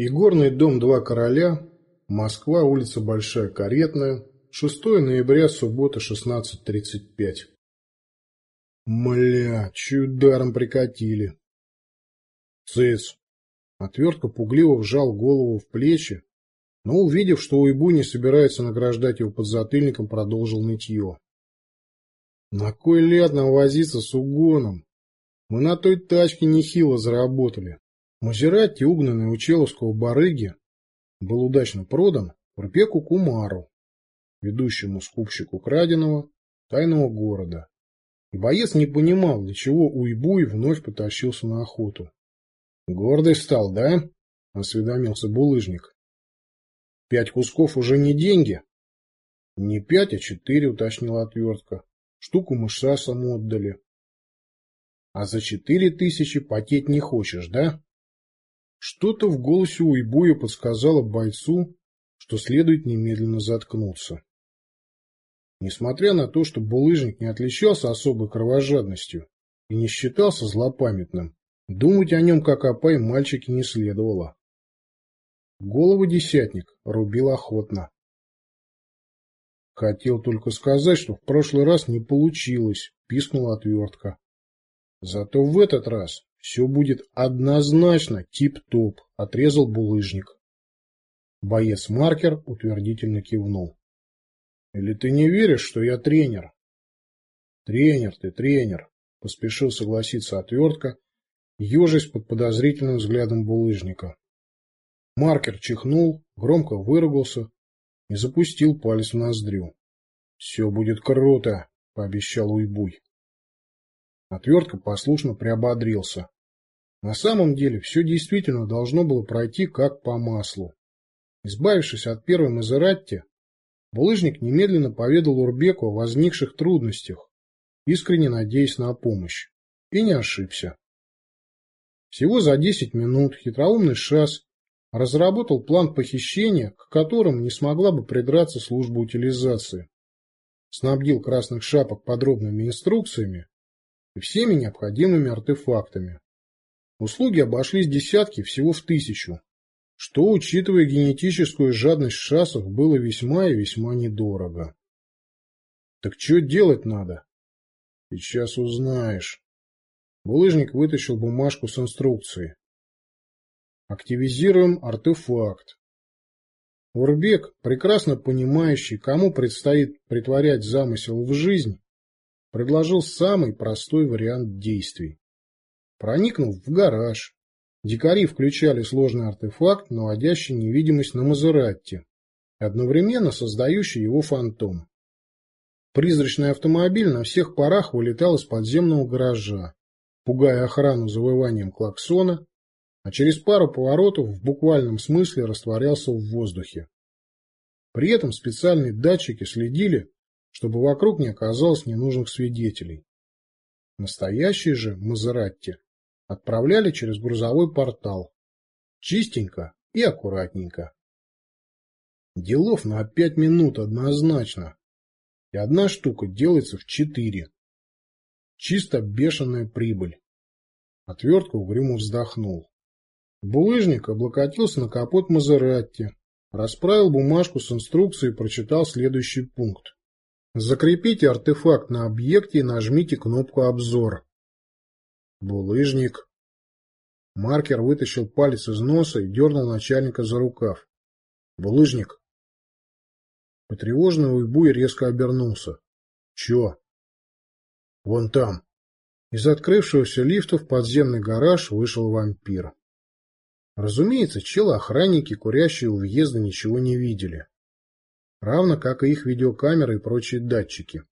Игорный дом «Два короля», Москва, улица Большая Каретная, 6 ноября, суббота, 16.35. Мля, чударом прикатили. Цыц. Отвертка пугливо вжал голову в плечи, но, увидев, что Уйбу не собирается награждать его подзатыльником, продолжил нытье. На кой ляд нам возиться с угоном? Мы на той тачке нехило заработали. Мазератти, угнанный у Человского барыги, был удачно продан Урпеку Кумару, ведущему скупщику краденого тайного города. И боец не понимал, для чего Уйбуй вновь потащился на охоту. — Гордый стал, да? — осведомился булыжник. — Пять кусков уже не деньги? — Не пять, а четыре, — уточнила отвертка. Штуку мы шасам отдали. — А за четыре тысячи потеть не хочешь, да? Что-то в голосе Уйбуя подсказало бойцу, что следует немедленно заткнуться. Несмотря на то, что булыжник не отличался особой кровожадностью и не считался злопамятным, думать о нем как о пай мальчике не следовало. Голову десятник рубил охотно. Хотел только сказать, что в прошлый раз не получилось, пискнула отвертка. Зато в этот раз все будет однозначно тип-топ, отрезал булыжник. Боец-маркер утвердительно кивнул. Или ты не веришь, что я тренер? Тренер ты, тренер, поспешил согласиться отвертка, ежась под подозрительным взглядом булыжника. Маркер чихнул, громко выругался и запустил палец в ноздрю. — Все будет круто, — пообещал Уйбуй. Отвертка послушно приободрился. На самом деле все действительно должно было пройти как по маслу. Избавившись от первой Мазератти, булыжник немедленно поведал Урбеку о возникших трудностях, искренне надеясь на помощь. И не ошибся. Всего за десять минут хитроумный ШАС разработал план похищения, к которому не смогла бы придраться служба утилизации. Снабдил красных шапок подробными инструкциями и всеми необходимыми артефактами. Услуги обошлись десятки всего в тысячу, что, учитывая генетическую жадность шасов, было весьма и весьма недорого. Так что делать надо? Сейчас узнаешь. Булыжник вытащил бумажку с инструкцией. Активизируем артефакт. Урбек, прекрасно понимающий, кому предстоит притворять замысел в жизнь, предложил самый простой вариант действий. Проникнув в гараж, дикари включали сложный артефакт, наводящий невидимость на Мазератти, одновременно создающий его фантом. Призрачный автомобиль на всех парах вылетал из подземного гаража, пугая охрану завыванием клаксона, а через пару поворотов в буквальном смысле растворялся в воздухе. При этом специальные датчики следили, чтобы вокруг не оказалось ненужных свидетелей. Настоящий же Мазератти отправляли через грузовой портал. Чистенько и аккуратненько. Делов на пять минут однозначно. И одна штука делается в четыре. Чисто бешеная прибыль. Отвертка угрюмо вздохнул. Булыжник облокотился на капот Мазератти, расправил бумажку с инструкцией и прочитал следующий пункт. Закрепите артефакт на объекте и нажмите кнопку «Обзор». Булыжник. Маркер вытащил палец из носа и дернул начальника за рукав. Булыжник. Потревоженный Уйбуй резко обернулся. Че? Вон там. Из открывшегося лифта в подземный гараж вышел вампир. Разумеется, челы-охранники, курящие у въезда, ничего не видели. Равно как и их видеокамеры и прочие датчики.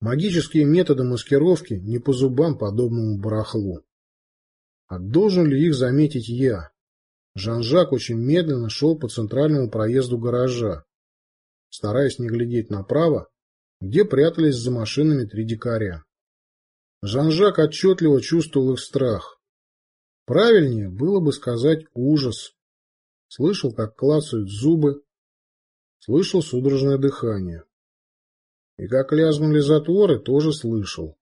Магические методы маскировки не по зубам подобному барахлу. А должен ли их заметить я? Жан-Жак очень медленно шел по центральному проезду гаража, стараясь не глядеть направо, где прятались за машинами три дикаря. Жан-Жак отчетливо чувствовал их страх. Правильнее было бы сказать ужас. Слышал, как клацают зубы, слышал судорожное дыхание. И как лязгнули затворы, тоже слышал.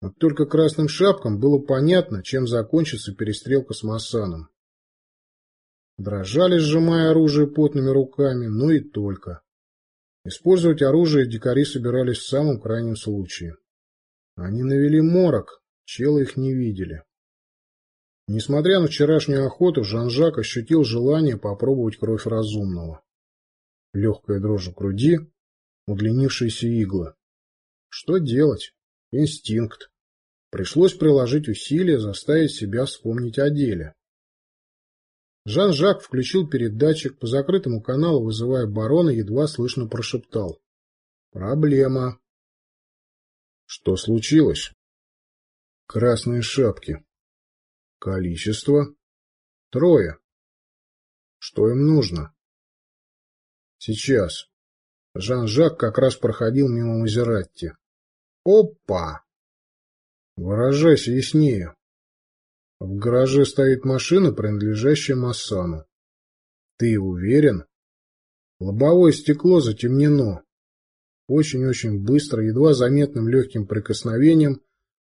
Вот только красным шапкам было понятно, чем закончится перестрелка с Массаном. дрожали, сжимая оружие потными руками, но и только. Использовать оружие дикари собирались в самом крайнем случае. Они навели морок, челы их не видели. Несмотря на вчерашнюю охоту, Жан-Жак ощутил желание попробовать кровь разумного. Легкая дрожь в груди, удлинившиеся иглы. Что делать? Инстинкт. Пришлось приложить усилия, заставить себя вспомнить о деле. Жан-Жак включил передатчик, по закрытому каналу вызывая барона, едва слышно прошептал. «Проблема». «Что случилось?» «Красные шапки». «Количество?» «Трое». «Что им нужно?» «Сейчас». Жан-Жак как раз проходил мимо Мазератти. «Опа!» «Выражайся яснее». В гараже стоит машина, принадлежащая Массану. Ты уверен? Лобовое стекло затемнено. Очень-очень быстро, едва заметным легким прикосновением,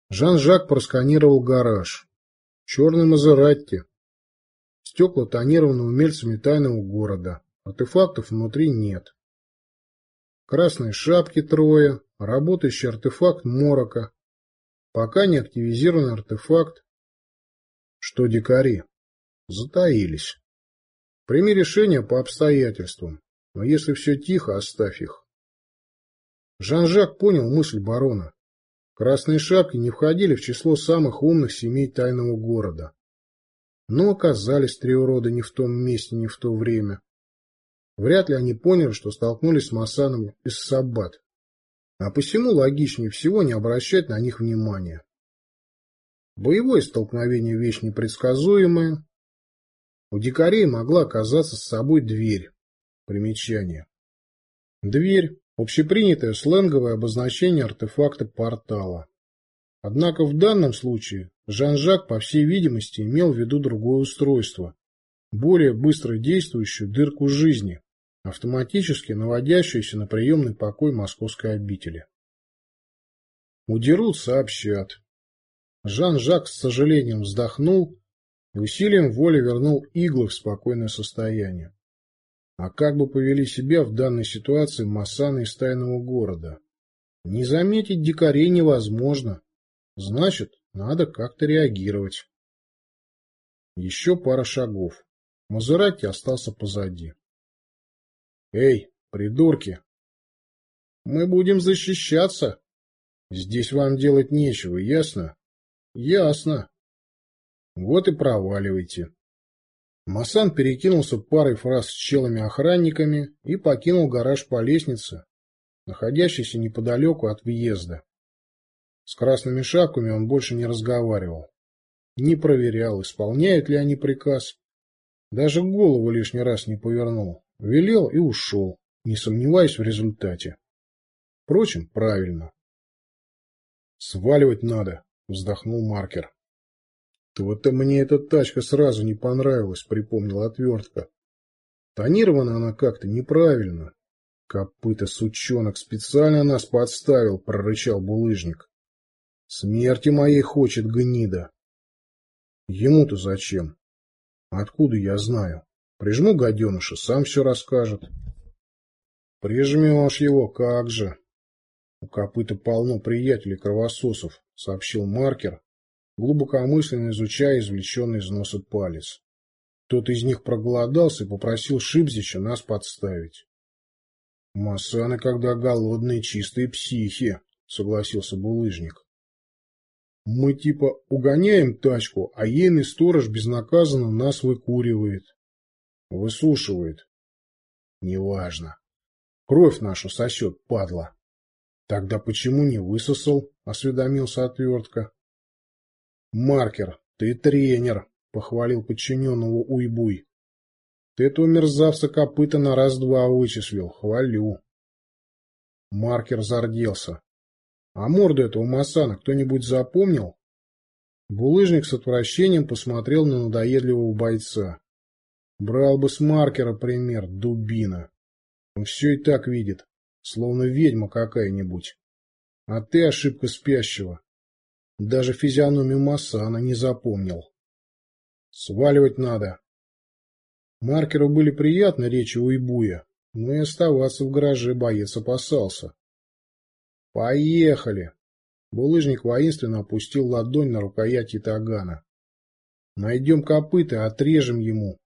Жан-Жак просканировал гараж. Черный Мазератти. Стекла тонированы умельцами тайного города. Артефактов внутри нет. Красные шапки трое, работающий артефакт Морока. Пока не активизирован артефакт что дикари затаились. Прими решение по обстоятельствам, но если все тихо, оставь их. Жан-Жак понял мысль барона. Красные шапки не входили в число самых умных семей тайного города. Но оказались три урода не в том месте, не в то время. Вряд ли они поняли, что столкнулись с Масаном из Саббат. А посему логичнее всего не обращать на них внимания. Боевое столкновение – вещь непредсказуемая. У дикарей могла оказаться с собой дверь. Примечание. Дверь – общепринятое сленговое обозначение артефакта портала. Однако в данном случае Жан-Жак, по всей видимости, имел в виду другое устройство, более быстро действующую дырку жизни, автоматически наводящуюся на приемный покой московской обители. Удерут сообщат. Жан-Жак с сожалением вздохнул и усилием воли вернул иглы в спокойное состояние. А как бы повели себя в данной ситуации массаны из тайного города? Не заметить дикарей невозможно. Значит, надо как-то реагировать. Еще пара шагов. Мазерати остался позади. «Эй, придурки! Мы будем защищаться. Здесь вам делать нечего, ясно?» Ясно. Вот и проваливайте. Масан перекинулся парой фраз с челами-охранниками и покинул гараж по лестнице, находящейся неподалеку от въезда. С красными шапками он больше не разговаривал. Не проверял, исполняют ли они приказ. Даже голову лишний раз не повернул. Велел и ушел, не сомневаясь в результате. Впрочем, правильно. Сваливать надо, вздохнул маркер. То-то мне эта тачка сразу не понравилась, припомнил отвертка. Тонирована она как-то неправильно. Копыта сучонок специально нас подставил, прорычал булыжник. Смерти моей хочет гнида. Ему-то зачем? Откуда я знаю? Прижму гаденыша, сам все расскажет. Прижмешь его, как же. У копыта полно приятелей-кровососов, сообщил маркер, глубокомысленно изучая извлеченный из носа палец. Тот из них проголодался и попросил Шибзича нас подставить. — Масаны, когда голодные, чистые психи, — согласился булыжник. — Мы типа угоняем тачку, а ейный сторож безнаказанно нас выкуривает. — Высушивает. — Неважно. Кровь нашу сосет, падла. Тогда почему не высосал? Осведомился отвертка. Маркер, ты тренер, похвалил подчиненного Уйбуй. Ты этого мерзавца копыта на раз-два вычислил. Хвалю. Маркер зарделся. А морду этого Масана кто-нибудь запомнил? Булыжник с отвращением посмотрел на надоедливого бойца. Брал бы с маркера пример, дубина. Он все и так видит словно ведьма какая-нибудь. А ты ошибка спящего. Даже физиономию Массана не запомнил. Сваливать надо. Маркеру были приятны речи Уйбуя, но и оставаться в гараже боец опасался. «Поехали!» Булыжник воинственно опустил ладонь на рукоять Итагана. «Найдем копыта, отрежем ему,